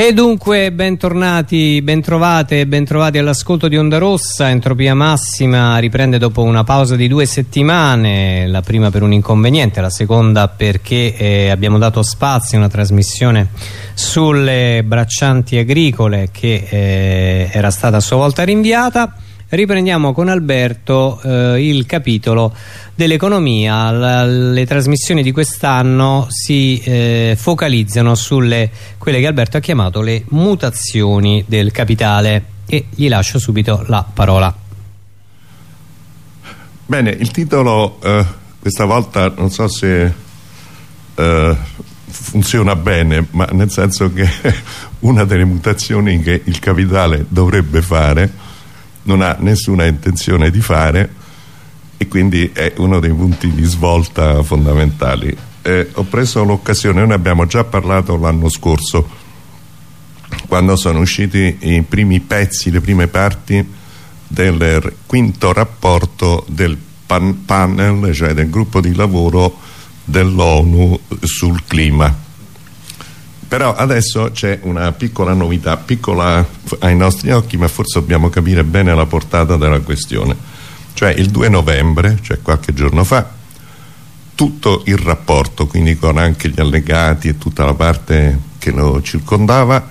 E dunque bentornati, bentrovate e bentrovati all'ascolto di Onda Rossa, Entropia Massima riprende dopo una pausa di due settimane, la prima per un inconveniente, la seconda perché eh, abbiamo dato spazio a una trasmissione sulle braccianti agricole che eh, era stata a sua volta rinviata riprendiamo con Alberto eh, il capitolo dell'economia. Le trasmissioni di quest'anno si eh, focalizzano sulle quelle che Alberto ha chiamato le mutazioni del capitale. E gli lascio subito la parola. Bene, il titolo eh, questa volta non so se eh, funziona bene ma nel senso che una delle mutazioni che il capitale dovrebbe fare non ha nessuna intenzione di fare e quindi è uno dei punti di svolta fondamentali. Eh, ho preso l'occasione, ne abbiamo già parlato l'anno scorso quando sono usciti i primi pezzi, le prime parti del quinto rapporto del pan panel, cioè del gruppo di lavoro dell'ONU sul clima però adesso c'è una piccola novità, piccola ai nostri occhi, ma forse dobbiamo capire bene la portata della questione. Cioè il 2 novembre, cioè qualche giorno fa, tutto il rapporto, quindi con anche gli allegati e tutta la parte che lo circondava,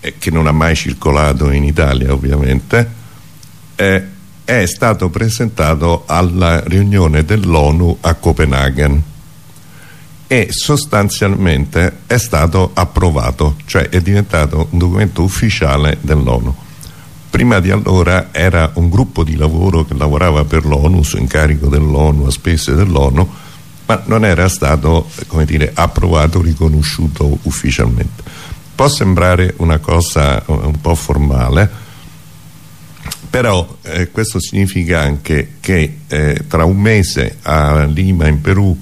e che non ha mai circolato in Italia ovviamente, eh, è stato presentato alla riunione dell'ONU a Copenaghen e sostanzialmente è stato approvato, cioè è diventato un documento ufficiale dell'ONU. Prima di allora era un gruppo di lavoro che lavorava per l'ONU, su incarico dell'ONU, a spese dell'ONU, ma non era stato come dire, approvato, riconosciuto ufficialmente. Può sembrare una cosa un po' formale, però eh, questo significa anche che eh, tra un mese a Lima in Perù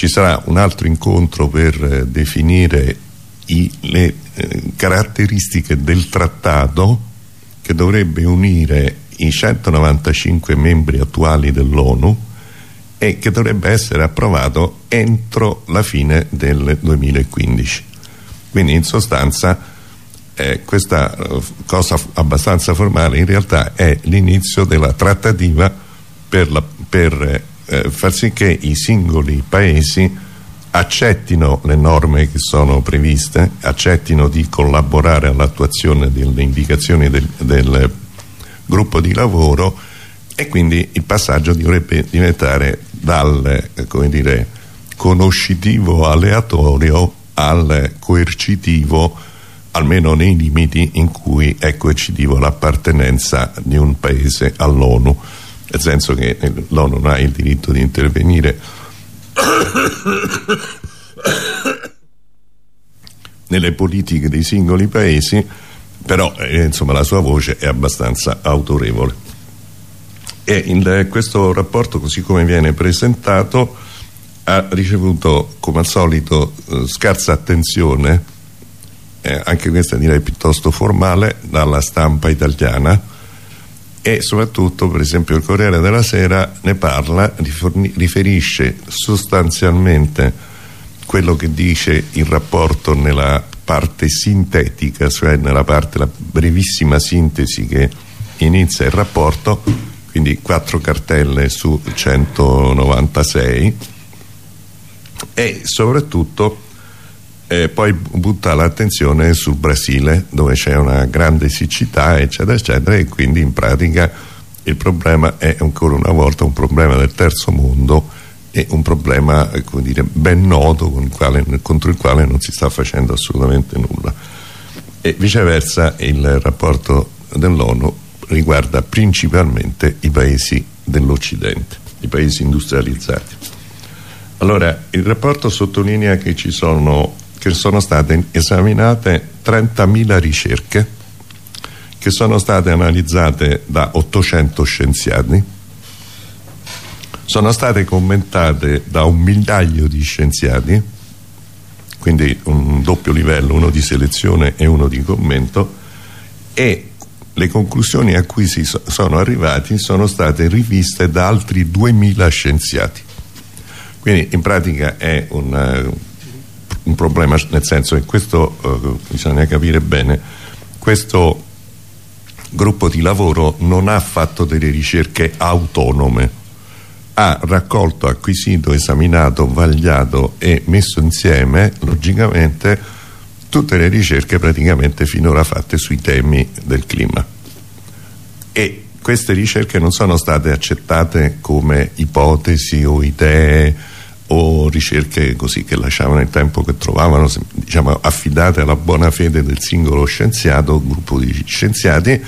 ci sarà un altro incontro per eh, definire i, le eh, caratteristiche del trattato che dovrebbe unire i 195 membri attuali dell'ONU e che dovrebbe essere approvato entro la fine del 2015 quindi in sostanza eh, questa eh, cosa abbastanza formale in realtà è l'inizio della trattativa per, la, per eh, far sì che i singoli paesi accettino le norme che sono previste, accettino di collaborare all'attuazione delle indicazioni del, del, gruppo di lavoro e quindi il passaggio dovrebbe diventare dal eh, dire, conoscitivo aleatorio al coercitivo almeno nei limiti in cui è coercitivo l'appartenenza di un paese all'ONU nel senso che l'ONU non ha il diritto di intervenire. Nelle politiche dei singoli paesi però eh, insomma la sua voce è abbastanza autorevole. E in questo rapporto così come viene presentato ha ricevuto come al solito eh, scarsa attenzione eh, anche questa direi piuttosto formale dalla stampa italiana e soprattutto per esempio il Corriere della Sera ne parla, riferisce sostanzialmente quello che dice il rapporto nella parte sintetica, cioè nella parte, la brevissima sintesi che inizia il rapporto, quindi quattro cartelle su 196 e soprattutto e poi butta l'attenzione sul Brasile dove c'è una grande siccità eccetera eccetera e quindi in pratica il problema è ancora una volta un problema del terzo mondo e un problema dire, ben noto il quale, contro il quale non si sta facendo assolutamente nulla. E viceversa il rapporto dell'ONU riguarda principalmente i paesi dell'Occidente i paesi industrializzati. Allora il rapporto sottolinea che ci sono che sono state esaminate 30.000 ricerche che sono state analizzate da 800 scienziati sono state commentate da un migliaio di scienziati quindi un doppio livello, uno di selezione e uno di commento e le conclusioni a cui si sono arrivati sono state riviste da altri 2000 scienziati. Quindi in pratica è un un problema nel senso che questo eh, bisogna capire bene questo gruppo di lavoro non ha fatto delle ricerche autonome. Ha raccolto, acquisito, esaminato, vagliato e messo insieme logicamente tutte le ricerche praticamente finora fatte sui temi del clima. E queste ricerche non sono state accettate come ipotesi o idee o ricerche così che lasciavano il tempo che trovavano diciamo, affidate alla buona fede del singolo scienziato, gruppo di scienziati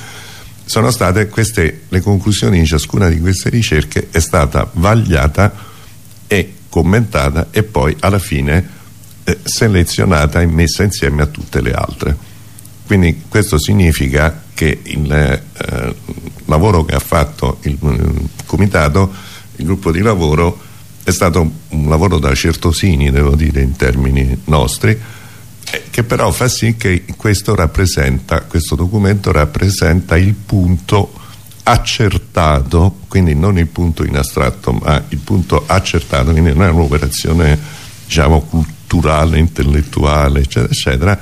sono state queste le conclusioni di ciascuna di queste ricerche è stata vagliata e commentata e poi alla fine eh, selezionata e messa insieme a tutte le altre. Quindi questo significa che il eh, lavoro che ha fatto il, il comitato il gruppo di lavoro è stato un lavoro da certosini devo dire in termini nostri eh, che però fa sì che questo questo documento rappresenta il punto accertato quindi non il punto in astratto ma il punto accertato quindi non è un'operazione diciamo culturale intellettuale eccetera eccetera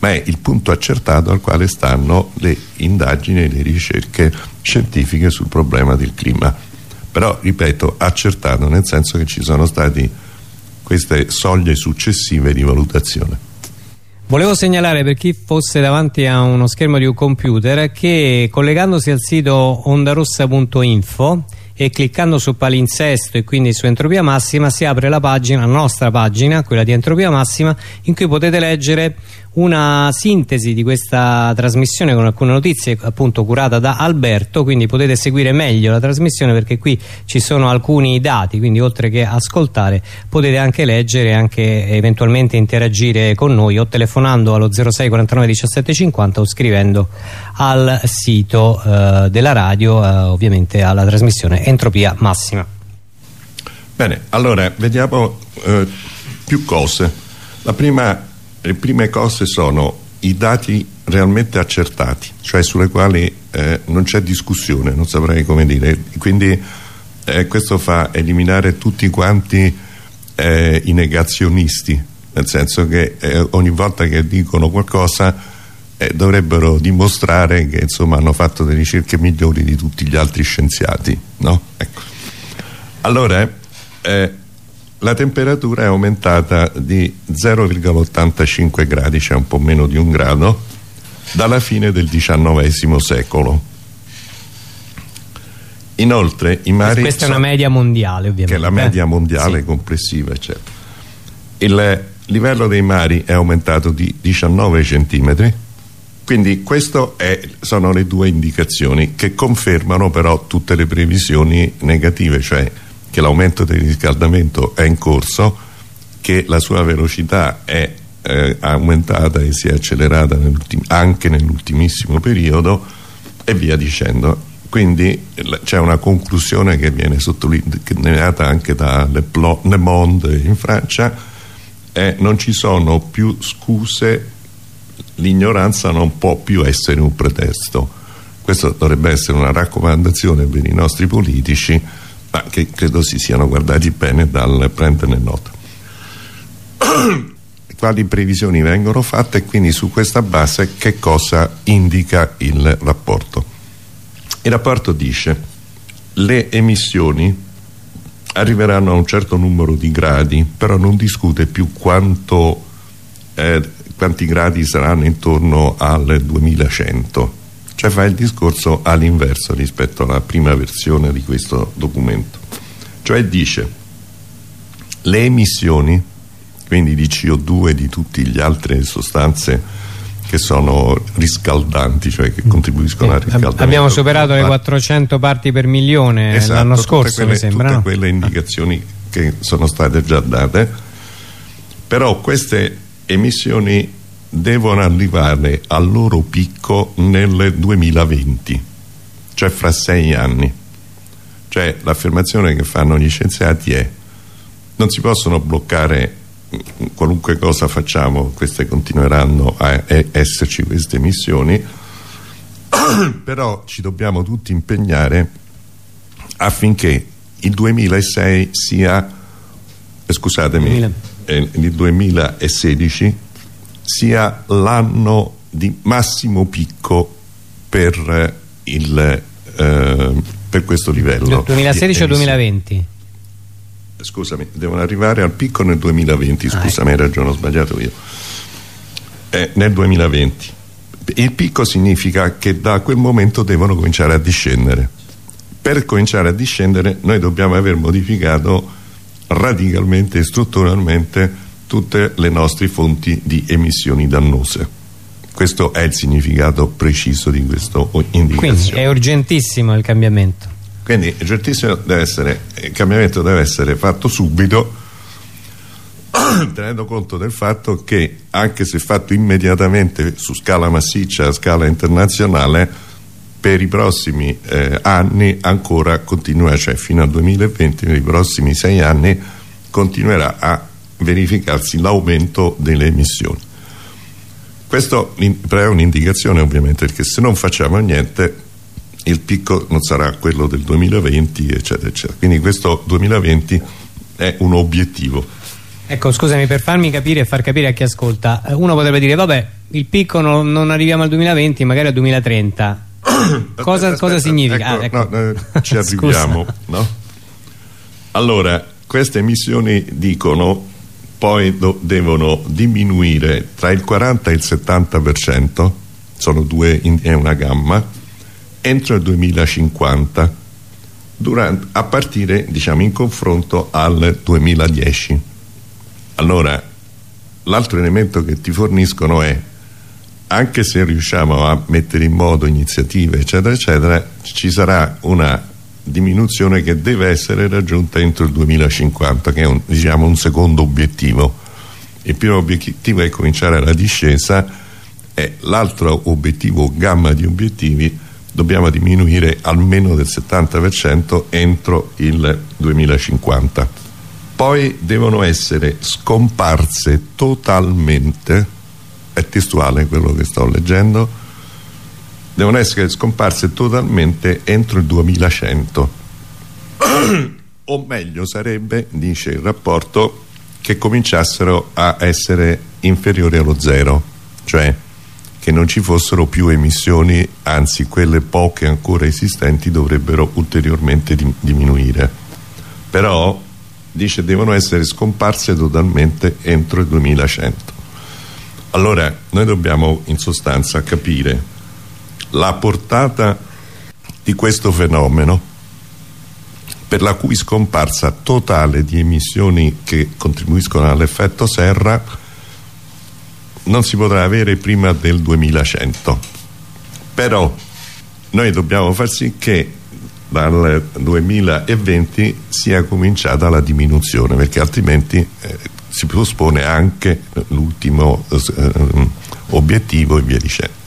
ma è il punto accertato al quale stanno le indagini e le ricerche scientifiche sul problema del clima però ripeto accertato nel senso che ci sono stati queste soglie successive di valutazione. Volevo segnalare per chi fosse davanti a uno schermo di un computer che collegandosi al sito ondarossa.info e cliccando su palinsesto e quindi su entropia massima si apre la pagina, la nostra pagina, quella di entropia massima, in cui potete leggere una sintesi di questa trasmissione con alcune notizie appunto curata da Alberto quindi potete seguire meglio la trasmissione perché qui ci sono alcuni dati quindi oltre che ascoltare potete anche leggere anche eventualmente interagire con noi o telefonando allo 06 49 17 50 o scrivendo al sito eh, della radio eh, ovviamente alla trasmissione Entropia Massima. Bene, allora vediamo eh, più cose. La prima le prime cose sono i dati realmente accertati, cioè sulle quali eh, non c'è discussione, non saprei come dire, quindi eh, questo fa eliminare tutti quanti eh, i negazionisti, nel senso che eh, ogni volta che dicono qualcosa eh, dovrebbero dimostrare che insomma hanno fatto delle ricerche migliori di tutti gli altri scienziati, no? Ecco. Allora, eh, la temperatura è aumentata di 0,85 gradi, cioè un po' meno di un grado, dalla fine del XIX secolo. Inoltre i mari... Questa è una media mondiale ovviamente. Che è la media mondiale sì. complessiva, eccetera. Il livello dei mari è aumentato di 19 centimetri, quindi queste sono le due indicazioni che confermano però tutte le previsioni negative, cioè che l'aumento del riscaldamento è in corso, che la sua velocità è eh, aumentata e si è accelerata nell anche nell'ultimissimo periodo e via dicendo. Quindi c'è una conclusione che viene sottolineata anche da Le, Plo Le Monde in Francia, eh, non ci sono più scuse, l'ignoranza non può più essere un pretesto. Questa dovrebbe essere una raccomandazione per i nostri politici ma che credo si siano guardati bene dal prenderne nota. Quali previsioni vengono fatte e quindi su questa base che cosa indica il rapporto? Il rapporto dice le emissioni arriveranno a un certo numero di gradi, però non discute più quanto, eh, quanti gradi saranno intorno al 2100 cioè fa il discorso all'inverso rispetto alla prima versione di questo documento cioè dice le emissioni quindi di CO2 e di tutte le altre sostanze che sono riscaldanti, cioè che contribuiscono al riscaldamento. Abbiamo superato le 400 parti per milione esatto, l'anno scorso, quelle, mi sembra. Tutte no? quelle indicazioni che sono state già date, però queste emissioni devono arrivare al loro picco nel 2020 cioè fra sei anni. Cioè l'affermazione che fanno gli scienziati è non si possono bloccare qualunque cosa facciamo queste continueranno a esserci queste emissioni però ci dobbiamo tutti impegnare affinché il 2006 sia eh, scusatemi 2000 eh, il 2016 sia l'anno di massimo picco per, eh, il, eh, per questo livello. 2016 o 2020? scusami, devono arrivare al picco nel 2020 ah, scusami, ecco. hai ragione, ho sbagliato io. Eh, nel 2020 il picco significa che da quel momento devono cominciare a discendere. Per cominciare a discendere noi dobbiamo aver modificato radicalmente e strutturalmente tutte le nostre fonti di emissioni dannose. Questo è il significato preciso di questo indicazione quindi è urgentissimo il cambiamento. Quindi urgentissimo deve essere il cambiamento deve essere fatto subito tenendo conto del fatto che anche se fatto immediatamente su scala massiccia, a scala internazionale per i prossimi eh, anni ancora continua, cioè fino al 2020 per i prossimi sei anni continuerà a verificarsi l'aumento delle emissioni questo è un'indicazione ovviamente perché se non facciamo niente il picco non sarà quello del 2020 eccetera eccetera quindi questo 2020 è un obiettivo ecco scusami per farmi capire e far capire a chi ascolta eh, uno potrebbe dire vabbè il picco non, non arriviamo al 2020 magari al 2030 cosa, aspetta, cosa, significa? Ecco, ah, ecco. No, eh, ci arriviamo no? allora queste emissioni dicono poi devono diminuire tra il 40 e il 70% sono due in, è una gamma entro il 2050 durante, a partire diciamo in confronto al 2010 allora l'altro elemento che ti forniscono è anche se riusciamo a mettere in modo iniziative eccetera eccetera ci sarà una diminuzione che deve essere raggiunta entro il 2050 che è un, diciamo, un secondo obiettivo. Il primo obiettivo è cominciare la discesa e l'altro obiettivo gamma di obiettivi dobbiamo diminuire almeno del 70% entro il 2050 poi devono essere scomparse totalmente è testuale quello che sto leggendo devono essere scomparse totalmente entro il 2100 o meglio sarebbe dice il rapporto che cominciassero a essere inferiori allo zero cioè che non ci fossero più emissioni, anzi quelle poche ancora esistenti dovrebbero ulteriormente diminuire. Però dice devono essere scomparse totalmente entro il 2100. Allora noi dobbiamo in sostanza capire la portata di questo fenomeno per la cui scomparsa totale di emissioni che contribuiscono all'effetto serra non si potrà avere prima del 2100 però noi dobbiamo far sì che dal 2020 sia cominciata la diminuzione perché altrimenti eh, si pospone anche l'ultimo eh, obiettivo e via dicendo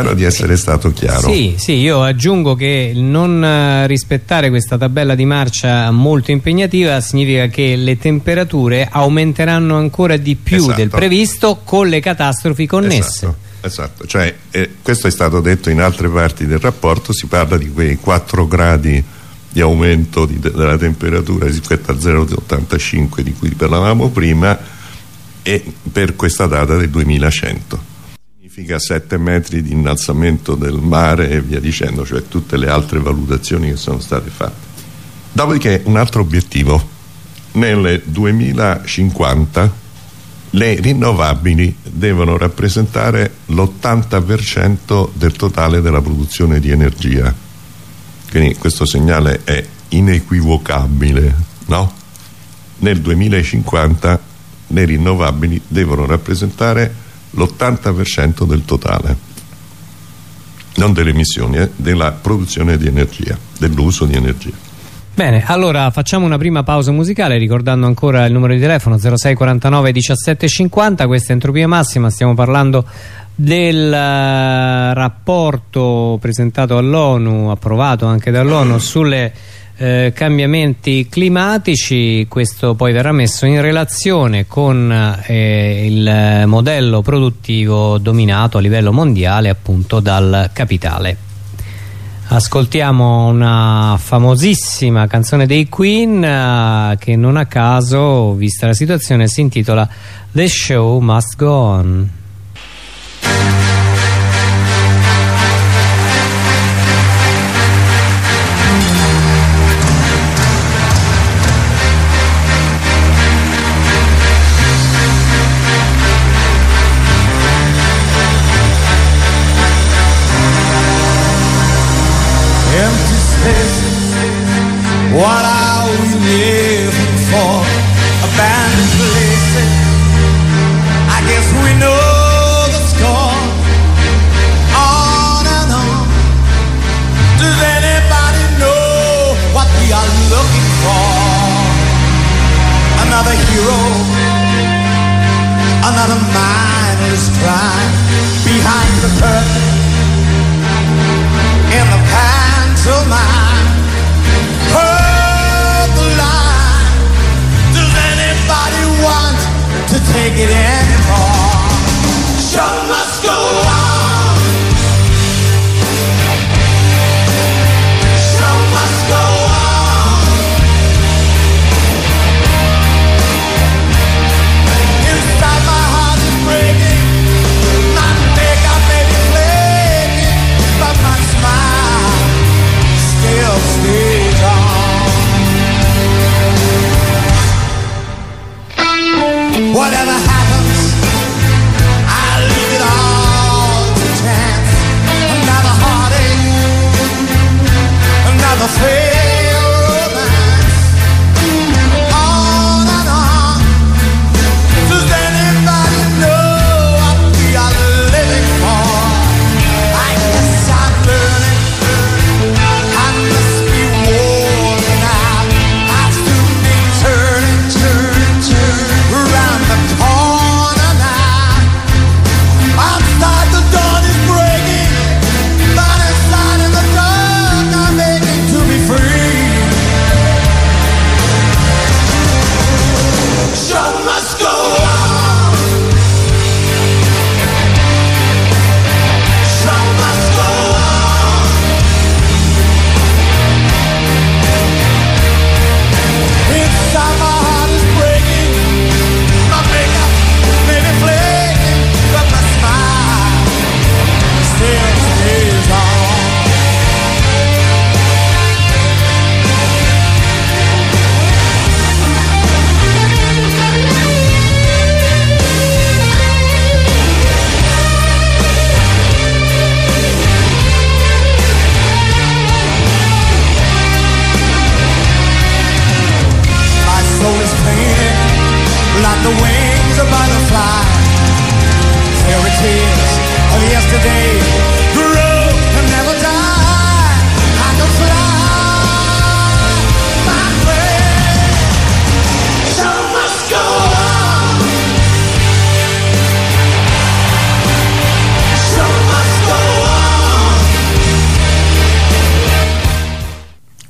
spero di essere stato chiaro sì, sì, io aggiungo che non eh, rispettare questa tabella di marcia molto impegnativa significa che le temperature aumenteranno ancora di più esatto. del previsto con le catastrofi connesse esatto, esatto. Cioè, eh, questo è stato detto in altre parti del rapporto si parla di quei 4 gradi di aumento di, della temperatura rispetto a 0,85 di cui parlavamo prima e per questa data del 2100 significa 7 metri di innalzamento del mare e via dicendo, cioè tutte le altre valutazioni che sono state fatte. Dopodiché un altro obiettivo, nel 2050 le rinnovabili devono rappresentare l'80% del totale della produzione di energia. Quindi questo segnale è inequivocabile, no? Nel 2050 le rinnovabili devono rappresentare l'80% del totale non delle emissioni, eh, della produzione di energia, dell'uso di energia. Bene, allora facciamo una prima pausa musicale ricordando ancora il numero di telefono 0649 1750, questa è Entropia Massima, stiamo parlando del uh, rapporto presentato all'ONU, approvato anche dall'ONU sulle eh, cambiamenti climatici questo poi verrà messo in relazione con eh, il modello produttivo dominato a livello mondiale appunto dal capitale Ascoltiamo una famosissima canzone dei Queen uh, che non a caso, vista la situazione, si intitola The Show Must Go On. Another hero. Another mindless crime behind the curtain. In the pantomime. Purple line. Does anybody want to take it anymore.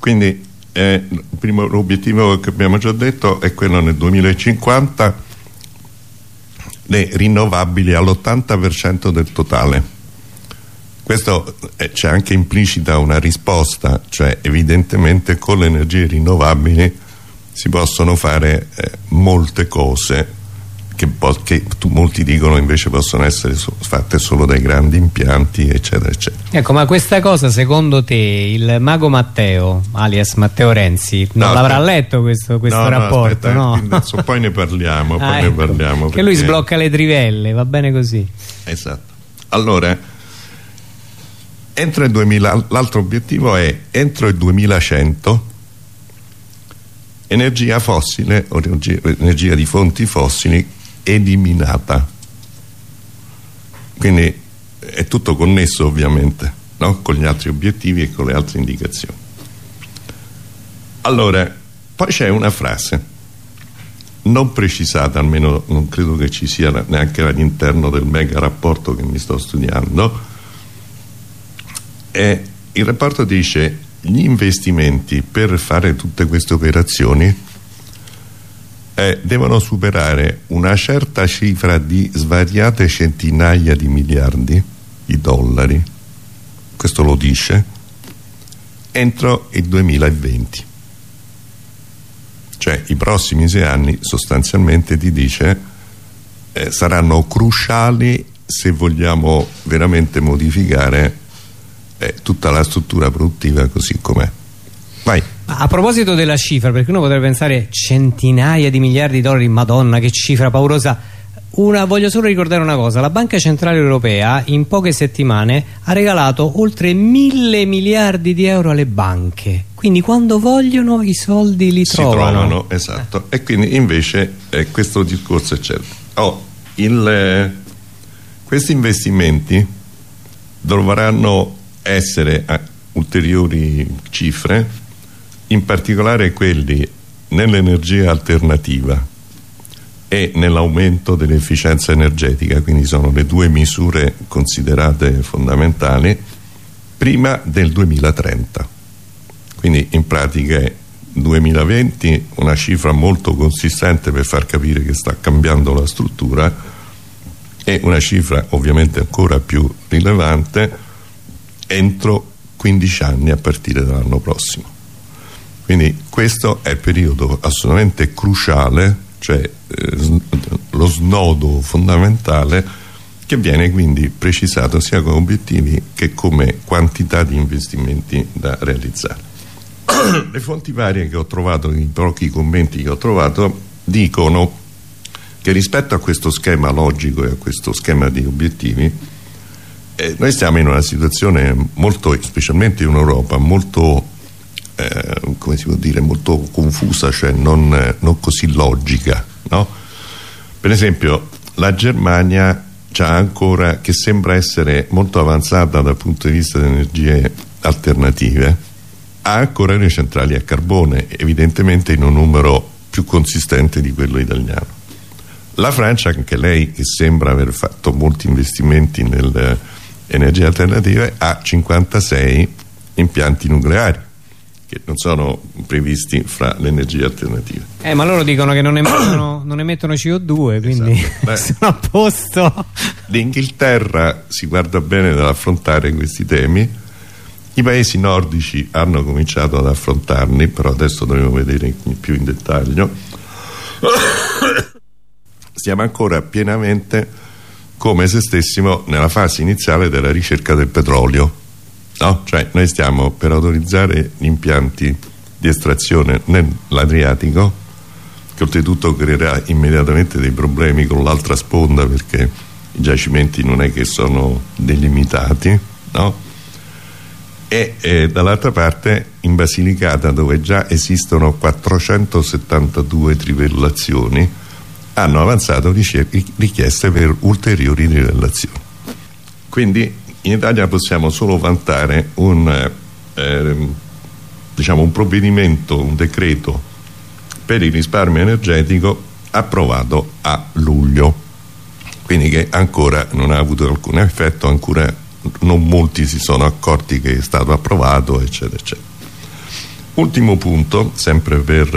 Quindi eh, il primo obiettivo che abbiamo già detto è quello nel 2050 le rinnovabili all'80% del totale. Questo eh, c'è anche implicita una risposta, cioè evidentemente con le energie rinnovabili si possono fare eh, molte cose che, che tu- molti dicono invece possono essere so- fatte solo dai grandi impianti eccetera eccetera. Ecco, ma questa cosa secondo te il mago Matteo, alias Matteo Renzi, non No, l'avrà letto questo, questo No, no, rapporto? aspetta, no? poi ne parliamo, poi Ah, ne ecco, parliamo, Che lui perché- sblocca le trivelle, va bene così. Esatto. Allora, entro il 2000, l'altro obiettivo è entro il 2100 energia fossile o energia di fonti fossili eliminata. Quindi è tutto connesso ovviamente, no? con gli altri obiettivi e con le altre indicazioni. Allora, poi c'è una frase non precisata, almeno non credo che ci sia neanche all'interno del mega rapporto che mi sto studiando. E il rapporto dice gli investimenti per fare tutte queste operazioni eh, devono superare una certa cifra di svariate centinaia di miliardi di dollari. Questo lo dice entro il 2020 cioè i prossimi sei anni sostanzialmente ti dice eh, saranno cruciali se vogliamo veramente modificare eh, tutta la struttura produttiva così com'è. Vai a proposito della cifra perché uno potrebbe pensare centinaia di miliardi di dollari madonna che cifra paurosa. Una, voglio solo ricordare una cosa, la Banca Centrale Europea in poche settimane ha regalato oltre mille miliardi di euro alle banche, quindi quando vogliono i soldi li si trovano. trovano esatto. E quindi invece eh, questo discorso è certo. Oh, il, eh, questi investimenti dovranno essere a ulteriori cifre in particolare quelli nell'energia alternativa e nell'aumento dell'efficienza energetica, quindi sono le due misure considerate fondamentali, prima del 2030. Quindi in pratica è 2020 una cifra molto consistente per far capire che sta cambiando la struttura e una cifra ovviamente ancora più rilevante entro 15 anni a partire dall'anno prossimo. Quindi questo è il periodo assolutamente cruciale cioè eh, lo snodo fondamentale che viene quindi precisato sia come obiettivi che come quantità di investimenti da realizzare. Le fonti varie che ho trovato, i pochi commenti che ho trovato, dicono che rispetto a questo schema logico e a questo schema di obiettivi eh, noi stiamo in una situazione molto, specialmente in Europa, molto eh, come si può dire, molto confusa, cioè non, eh, non così logica. No? Per esempio, la Germania c'ha ancora, che sembra essere molto avanzata dal punto di vista delle energie alternative, ha ancora le centrali a carbone, evidentemente in un numero più consistente di quello italiano. La Francia, anche lei, che sembra aver fatto molti investimenti nelle energie alternative, ha 56 impianti nucleari che non sono previsti fra le energie alternative. Eh, ma loro dicono che non emettono, non emettono CO2, quindi Esatto. sono a posto. L'Inghilterra si guarda bene dall'affrontare questi temi, i paesi nordici hanno cominciato ad affrontarli, però adesso dovremo vedere più in dettaglio. Stiamo ancora pienamente come se stessimo nella fase iniziale della ricerca del petrolio No? Cioè noi stiamo per autorizzare gli impianti di estrazione nell'Adriatico che oltretutto creerà immediatamente dei problemi con l'altra sponda perché i giacimenti non è che sono delimitati no? e, e dall'altra parte in Basilicata dove già esistono 472 trivellazioni hanno avanzato richieste per ulteriori trivellazioni quindi in Italia possiamo solo vantare un, eh, diciamo un provvedimento, un decreto per il risparmio energetico approvato a luglio quindi che ancora non ha avuto alcun effetto ancora non molti si sono accorti che è stato approvato eccetera eccetera. Ultimo punto sempre per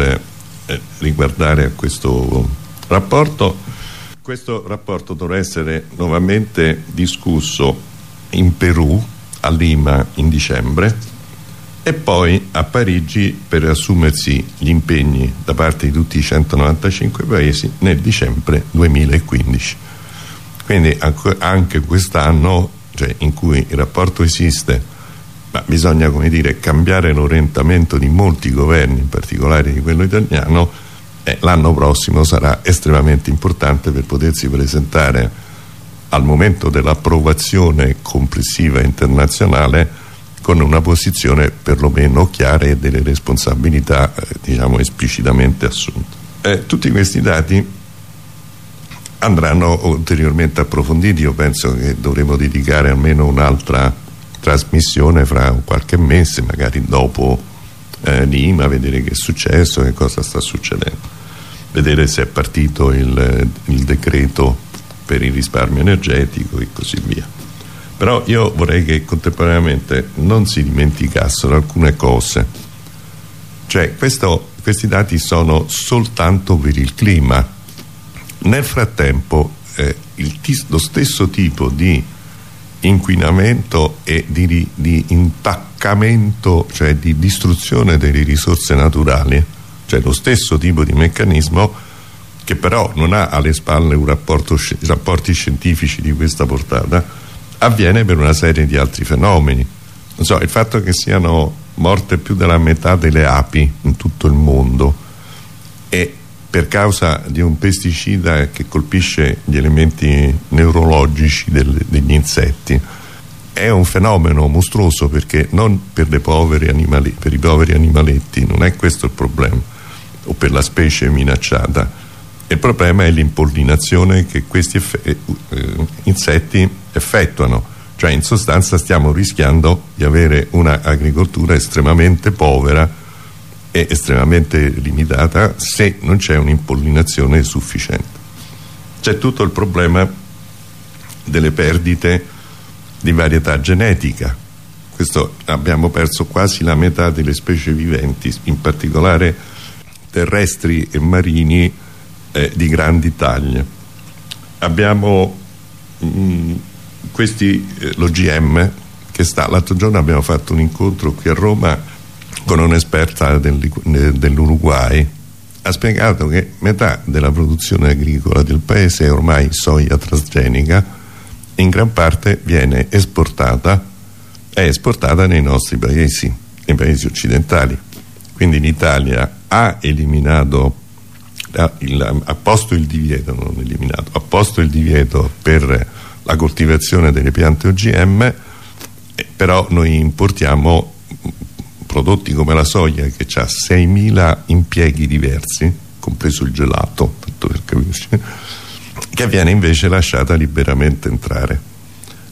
eh, riguardare questo rapporto. Questo rapporto dovrà essere nuovamente discusso in Perù, a Lima in dicembre e poi a Parigi per assumersi gli impegni da parte di tutti i 195 paesi nel dicembre 2015. Quindi anche quest'anno, cioè in cui il rapporto esiste, ma bisogna dire, cambiare l'orientamento di molti governi, in particolare di quello italiano, eh, l'anno prossimo sarà estremamente importante per potersi presentare al momento dell'approvazione complessiva internazionale con una posizione perlomeno chiara e delle responsabilità eh, diciamo esplicitamente assunte. Eh, tutti questi dati andranno ulteriormente approfonditi, io penso che dovremo dedicare almeno un'altra trasmissione fra qualche mese, magari dopo eh, Lima, vedere che è successo, che cosa sta succedendo, vedere se è partito il, il decreto per il risparmio energetico e così via. Però io vorrei che contemporaneamente non si dimenticassero alcune cose. Cioè, questo, questi dati sono soltanto per il clima. Nel frattempo, eh, il, lo stesso tipo di inquinamento e di, di intaccamento, cioè di distruzione delle risorse naturali, cioè lo stesso tipo di meccanismo che però non ha alle spalle un rapporto, rapporti scientifici di questa portata, avviene per una serie di altri fenomeni. So, il fatto che siano morte più della metà delle api in tutto il mondo e per causa di un pesticida che colpisce gli elementi neurologici del, degli insetti è un fenomeno mostruoso perché non per, animali, per, i poveri animaletti non è questo il problema o per la specie minacciata il problema è l'impollinazione che questi eff eh, insetti effettuano cioè in sostanza stiamo rischiando di avere un'agricoltura estremamente povera è estremamente limitata se non c'è un'impollinazione sufficiente. C'è tutto il problema delle perdite di varietà genetica. Questo abbiamo perso quasi la metà delle specie viventi, in particolare terrestri e marini eh, di grandi taglie. Abbiamo mm, questi, eh, l'OGM che sta, l'altro giorno abbiamo fatto un incontro qui a Roma con un'esperta dell'Uruguay ha spiegato che metà della produzione agricola del paese è ormai soia transgenica in gran parte viene esportata è esportata nei nostri paesi nei paesi occidentali quindi l'Italia ha eliminato ha, il, posto il divieto non eliminato ha posto il divieto per la coltivazione delle piante OGM eh, però noi importiamo prodotti come la soia che ha 6.000 impieghi diversi, compreso il gelato, tanto per capirci, che viene invece lasciata liberamente entrare.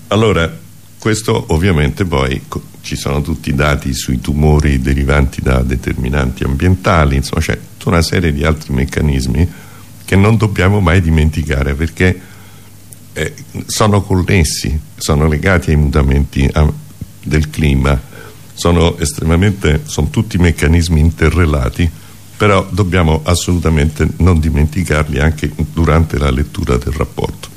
Allora, questo ovviamente poi ci sono tutti i dati sui tumori derivanti da determinanti ambientali, insomma c'è tutta una serie di altri meccanismi che non dobbiamo mai dimenticare perché eh, sono connessi, sono legati ai mutamenti a, del clima sono estremamente, sono tutti meccanismi interrelati però dobbiamo assolutamente non dimenticarli anche durante la lettura del rapporto.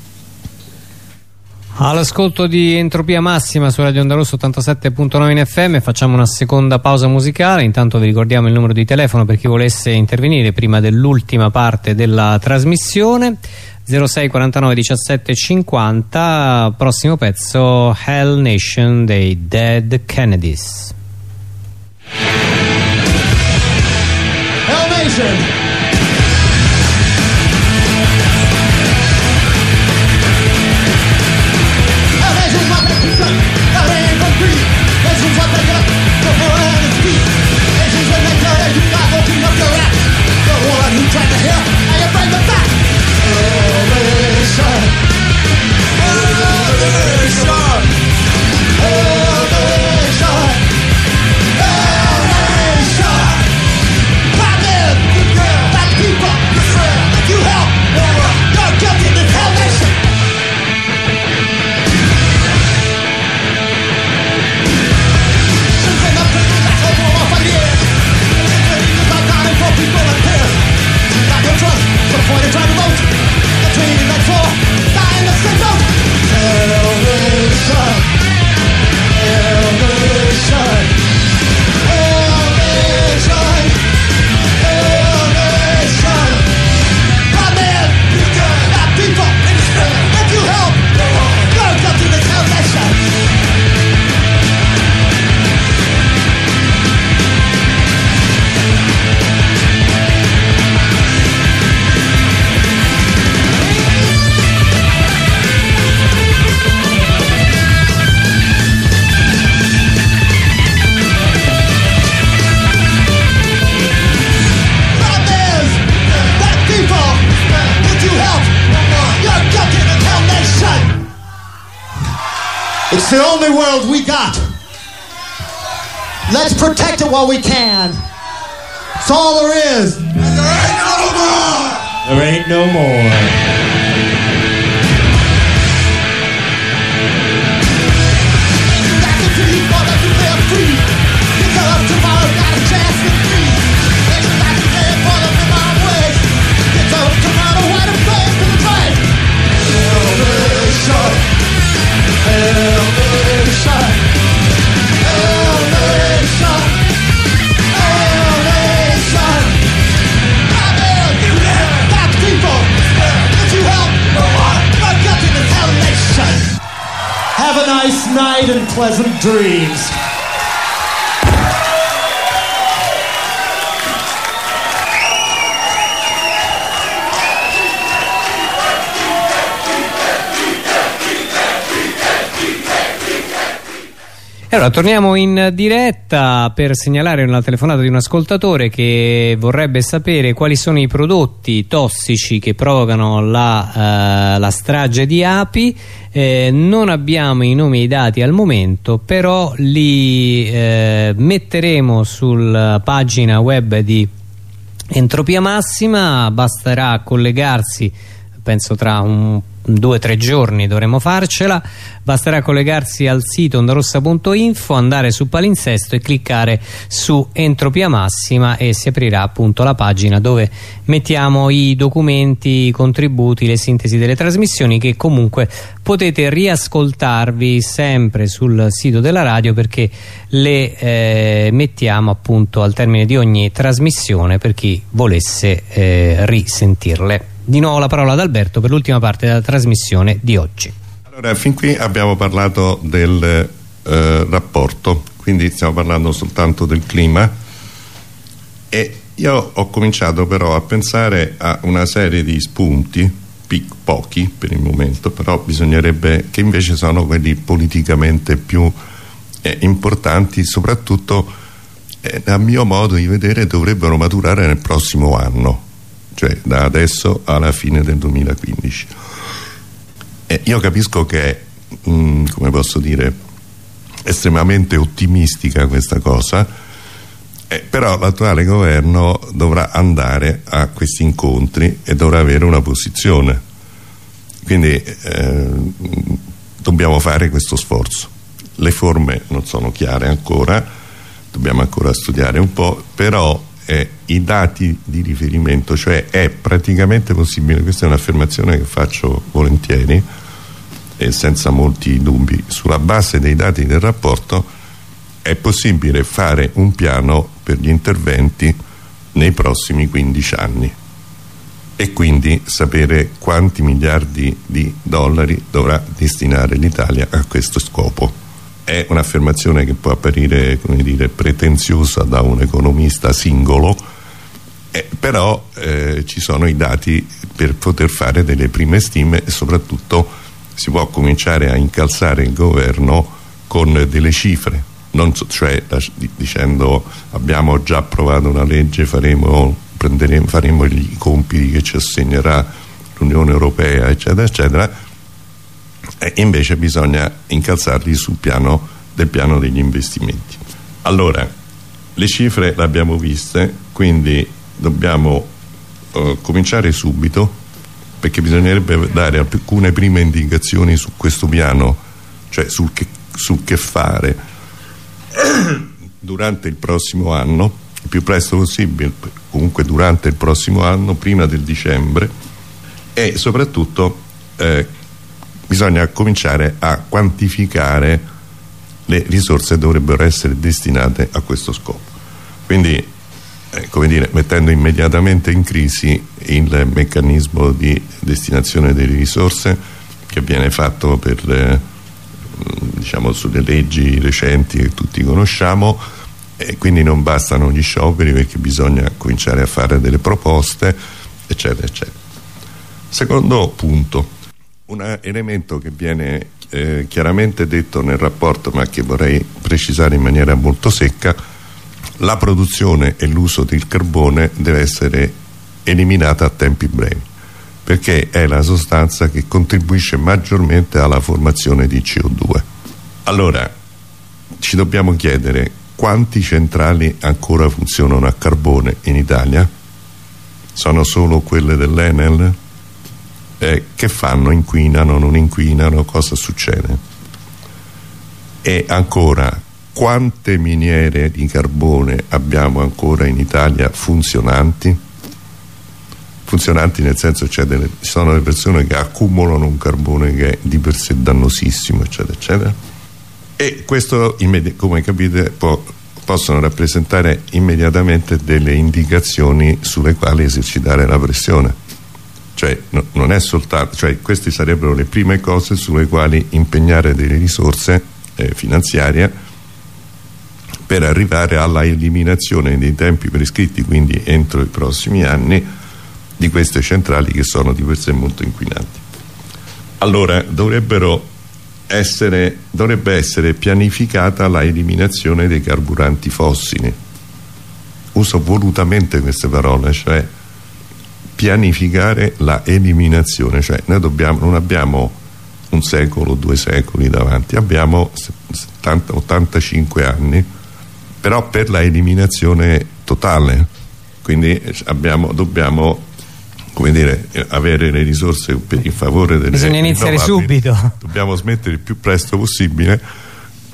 All'ascolto di Entropia Massima su Radio Onda Rosso 87.9 in FM facciamo una seconda pausa musicale, intanto vi ricordiamo il numero di telefono per chi volesse intervenire prima dell'ultima parte della trasmissione. 06 49 17 50 prossimo pezzo Hell Nation dei Dead Kennedys. Hell Nation It's the only world we got. Let's protect it while we can. It's all there is. And there ain't no more. There ain't no more. Nice night and pleasant dreams. Allora, torniamo in diretta per segnalare una telefonata di un ascoltatore che vorrebbe sapere quali sono i prodotti tossici che provocano la, eh, la strage di api. Eh, non abbiamo i nomi e i dati al momento, però li eh, metteremo sulla pagina web di Entropia Massima, basterà collegarsi, penso tra un due o tre giorni dovremo farcela. Basterà collegarsi al sito ondarossa.info andare su palinsesto e cliccare su entropia massima e si aprirà appunto la pagina dove mettiamo i documenti, i contributi, le sintesi delle trasmissioni che comunque potete riascoltarvi sempre sul sito della radio perché le eh, mettiamo appunto al termine di ogni trasmissione per chi volesse eh, risentirle di nuovo la parola ad Alberto per l'ultima parte della trasmissione di oggi. Allora, fin qui abbiamo parlato del eh, rapporto, quindi stiamo parlando soltanto del clima e io ho cominciato però a pensare a una serie di spunti, pochi per il momento, però bisognerebbe che invece sono quelli politicamente più eh, importanti, soprattutto eh, a mio modo di vedere dovrebbero maturare nel prossimo anno cioè da adesso alla fine del 2015. E io capisco che mh, come posso dire, estremamente ottimistica questa cosa, eh, però l'attuale governo dovrà andare a questi incontri e dovrà avere una posizione. Quindi eh, dobbiamo fare questo sforzo. Le forme non sono chiare ancora, dobbiamo ancora studiare un po', però eh, i dati di riferimento, cioè è praticamente possibile, questa è un'affermazione che faccio volentieri e senza molti dubbi, sulla base dei dati del rapporto è possibile fare un piano per gli interventi nei prossimi 15 anni. E quindi sapere quanti miliardi di dollari dovrà destinare l'Italia a questo scopo è un'affermazione che può apparire dire, pretenziosa da un economista singolo eh, però eh, ci sono i dati per poter fare delle prime stime e soprattutto si può cominciare a incalzare il governo con delle cifre. So, cioè dicendo abbiamo già approvato una legge faremo, faremo i compiti che ci assegnerà l'Unione Europea eccetera eccetera e invece bisogna incalzarli sul piano del piano degli investimenti. Allora le cifre le abbiamo viste quindi dobbiamo uh, cominciare subito perché bisognerebbe dare alcune prime indicazioni su questo piano cioè sul che, sul che fare. Durante il prossimo anno il più presto possibile comunque durante il prossimo anno prima del dicembre e soprattutto eh, bisogna cominciare a quantificare le risorse che dovrebbero essere destinate a questo scopo. Quindi eh, come dire, mettendo immediatamente in crisi il meccanismo di destinazione delle risorse che viene fatto per eh, diciamo sulle leggi recenti che tutti conosciamo e quindi non bastano gli scioperi perché bisogna cominciare a fare delle proposte eccetera eccetera. Secondo punto un elemento che viene eh, chiaramente detto nel rapporto ma che vorrei precisare in maniera molto secca la produzione e l'uso del carbone deve essere eliminata a tempi brevi perché è la sostanza che contribuisce maggiormente alla formazione di CO2 allora ci dobbiamo chiedere quanti centrali ancora funzionano a carbone in Italia? Sono solo quelle dell'Enel eh, che fanno, inquinano, non inquinano, cosa succede? E ancora quante miniere di carbone abbiamo ancora in Italia funzionanti? Funzionanti nel senso delle, ci sono delle persone che accumulano un carbone che è di per sé dannosissimo eccetera eccetera. E questo come capite può, possono rappresentare immediatamente delle indicazioni sulle quali esercitare la pressione cioè no, non è soltanto cioè queste sarebbero le prime cose sulle quali impegnare delle risorse eh, finanziarie per arrivare alla eliminazione dei tempi prescritti quindi entro i prossimi anni di queste centrali che sono di per sé molto inquinanti. Allora essere, dovrebbe essere pianificata la eliminazione dei carburanti fossili. Uso volutamente queste parole cioè pianificare la eliminazione cioè noi dobbiamo, non abbiamo un secolo, due secoli davanti abbiamo 70, 85 anni però per la eliminazione totale. Quindi abbiamo, dobbiamo come dire, avere le risorse per, in favore delle bisogna iniziare subito. Dobbiamo smettere il più presto possibile.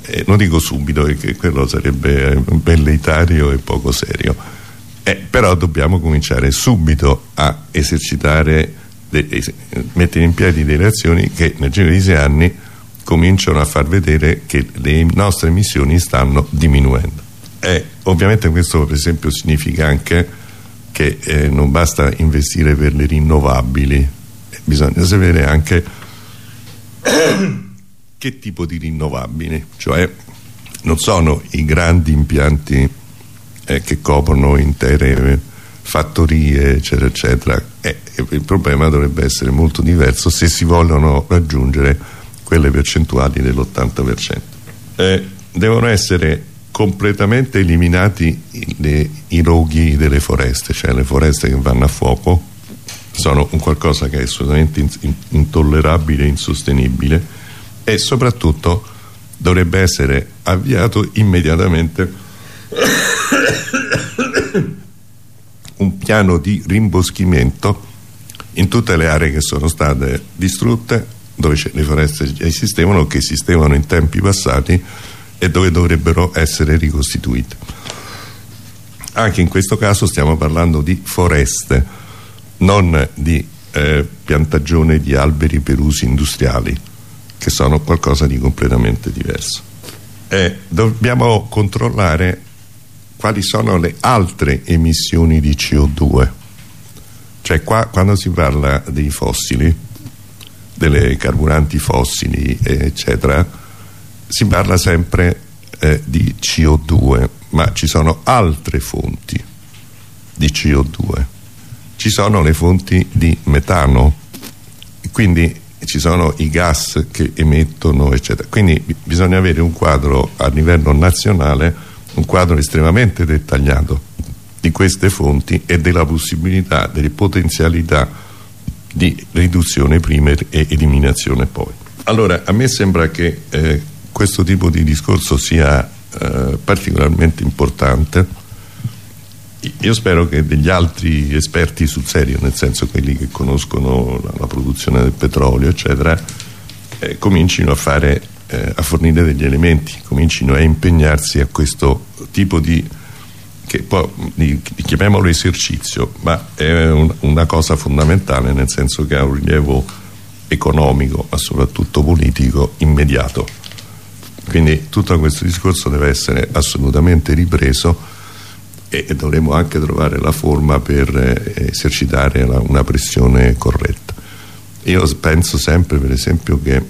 Eh, non dico subito perché quello sarebbe velleitario e poco serio eh, però dobbiamo cominciare subito a esercitare, mettere in piedi delle azioni che nel giro di sei anni cominciano a far vedere che le nostre emissioni stanno diminuendo. Eh, ovviamente questo per esempio significa anche che eh, non basta investire per le rinnovabili, eh, bisogna sapere anche che tipo di rinnovabili, cioè non sono i grandi impianti eh, che coprono intere fattorie eccetera eccetera. Eh, il problema dovrebbe essere molto diverso se si vogliono raggiungere quelle percentuali dell'80% eh, devono essere completamente eliminati i, i, roghi delle foreste cioè le foreste che vanno a fuoco sono un qualcosa che è assolutamente in, intollerabile e insostenibile e soprattutto dovrebbe essere avviato immediatamente un piano di rimboschimento in tutte le aree che sono state distrutte dove le foreste esistevano che esistevano in tempi passati e dove dovrebbero essere ricostituite. Anche in questo caso stiamo parlando di foreste non di eh, piantagione di alberi per usi industriali che sono qualcosa di completamente diverso. Eh, dobbiamo controllare quali sono le altre emissioni di CO2 cioè qua quando si parla dei fossili delle carburanti fossili eccetera si parla sempre eh, di CO2 ma ci sono altre fonti di CO2 ci sono le fonti di metano quindi ci sono i gas che emettono eccetera. Quindi bisogna avere un quadro a livello nazionale un quadro estremamente dettagliato di queste fonti e della possibilità, delle potenzialità di riduzione prima e eliminazione poi. Allora, a me sembra che eh, questo tipo di discorso sia eh, particolarmente importante. Io spero che degli altri esperti sul serio, nel senso quelli che conoscono la, la produzione del petrolio, eccetera, eh, comincino a fare eh, a fornire degli elementi, comincino a impegnarsi a questo tipo di, che poi, di, chiamiamolo esercizio, ma è un, una cosa fondamentale nel senso che ha un rilievo economico ma soprattutto politico immediato. Quindi tutto questo discorso deve essere assolutamente ripreso e, e dovremo anche trovare la forma per eh, esercitare la, una pressione corretta. Io penso sempre per esempio che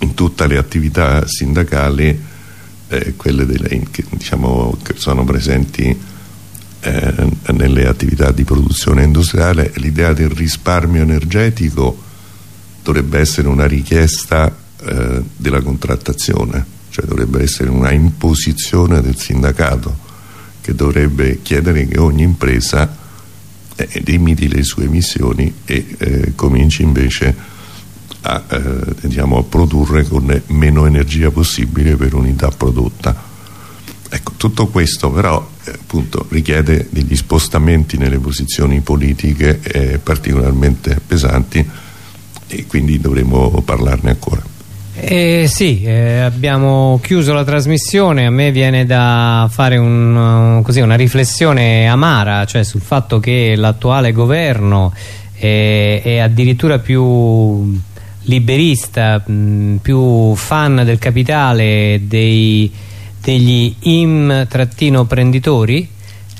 in tutte le attività sindacali eh, quelle delle, che, diciamo, che sono presenti eh, nelle attività di produzione industriale. L'idea del risparmio energetico dovrebbe essere una richiesta eh, della contrattazione cioè dovrebbe essere una imposizione del sindacato che dovrebbe chiedere che ogni impresa eh, limiti le sue emissioni e eh, cominci invece a eh, diciamo, a produrre con meno energia possibile per unità prodotta. Ecco, tutto questo però eh, appunto, richiede degli spostamenti nelle posizioni politiche eh, particolarmente pesanti e quindi dovremo parlarne ancora. Eh, sì, eh, abbiamo chiuso la trasmissione, a me viene da fare un, così, una riflessione amara, cioè sul fatto che l'attuale governo è, è addirittura più liberista, mh, più fan del capitale dei, degli im-prenditori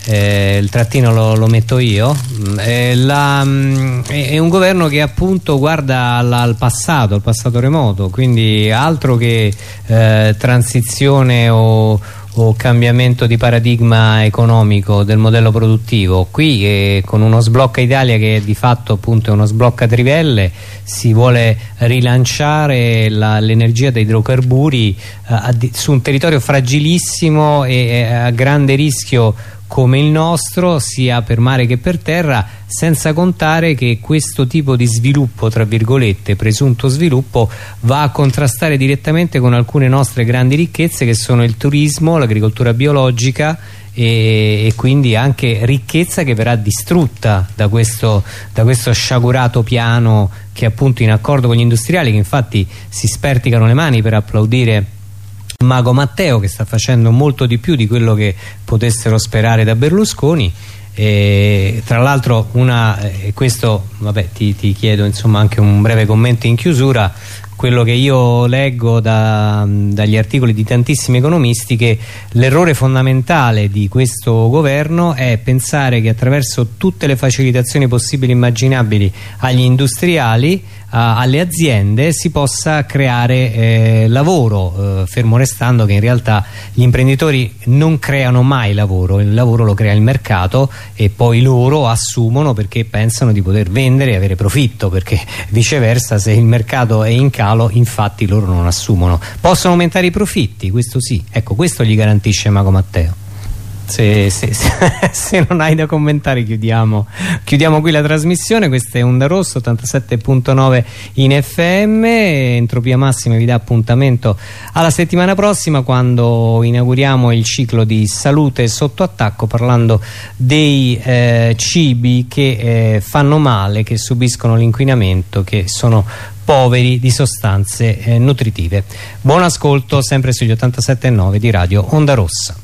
eh, il trattino lo, lo metto io mm, eh, la, mm, è, è un governo che appunto guarda al, al passato, al passato remoto quindi altro che eh, transizione o o cambiamento di paradigma economico del modello produttivo. Qui eh, con uno sblocca Italia che di fatto appunto è uno sblocca trivelle si vuole rilanciare l'energia dei idrocarburi eh, su un territorio fragilissimo e eh, a grande rischio come il nostro sia per mare che per terra senza contare che questo tipo di sviluppo tra virgolette presunto sviluppo va a contrastare direttamente con alcune nostre grandi ricchezze che sono il turismo, l'agricoltura biologica e, e, quindi anche ricchezza che verrà distrutta da questo, da questo sciagurato piano che appunto in accordo con gli industriali che infatti si sperticano le mani per applaudire Mago Matteo che sta facendo molto di più di quello che potessero sperare da Berlusconi. E, tra l'altro una eh, questo vabbè ti, ti chiedo insomma anche un breve commento in chiusura quello che io leggo da, dagli articoli di tantissimi economisti che l'errore fondamentale di questo governo è pensare che attraverso tutte le facilitazioni possibili e immaginabili agli industriali alle aziende si possa creare eh, lavoro eh, fermo restando che in realtà gli imprenditori non creano mai lavoro il lavoro lo crea il mercato e poi loro assumono perché pensano di poter vendere e avere profitto perché viceversa se il mercato è in calo infatti loro non assumono. Possono aumentare i profitti? Questo sì. Ecco questo gli garantisce Mago Matteo se, se, se, non hai da commentare chiudiamo, chiudiamo qui la trasmissione. Questa è Onda Rosso 87.9 in FM Entropia Massima vi dà appuntamento alla settimana prossima quando inauguriamo il ciclo di salute sotto attacco parlando dei eh, cibi che eh, fanno male che subiscono l'inquinamento che sono poveri di sostanze eh, nutritive. Buon ascolto sempre sugli 87.9 di Radio Onda Rossa